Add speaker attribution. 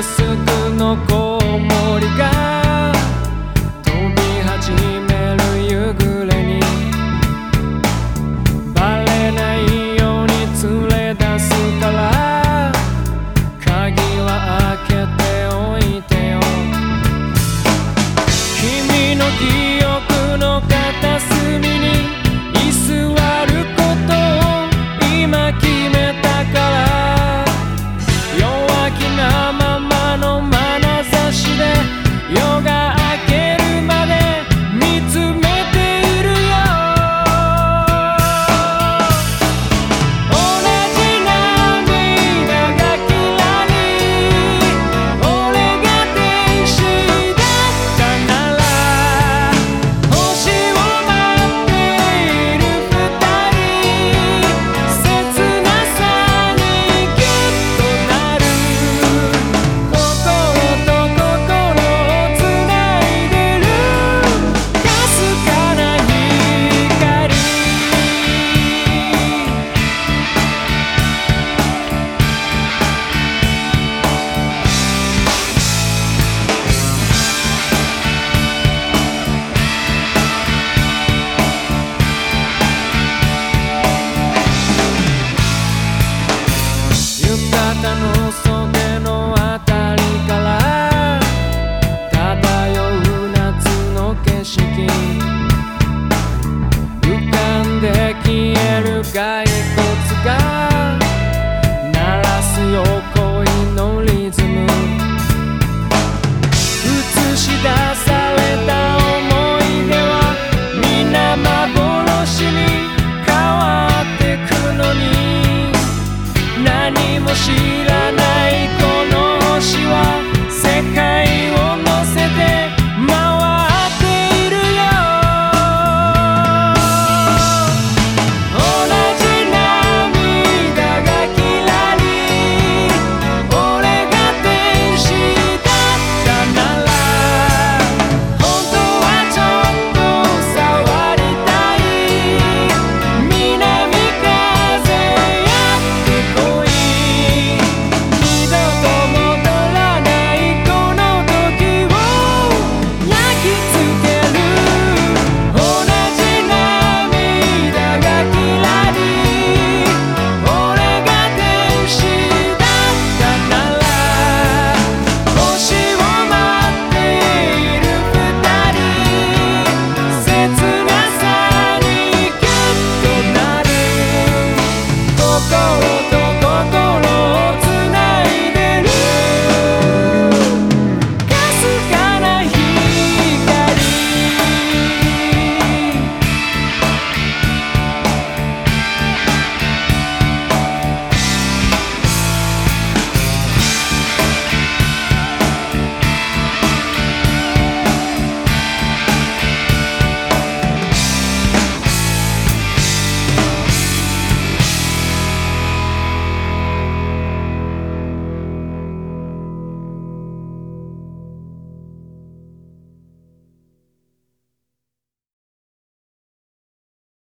Speaker 1: デスクのコ骸骨が鳴らすお恋のリズム。映し出された思い出は皆幻に変わってくのに。何も知らない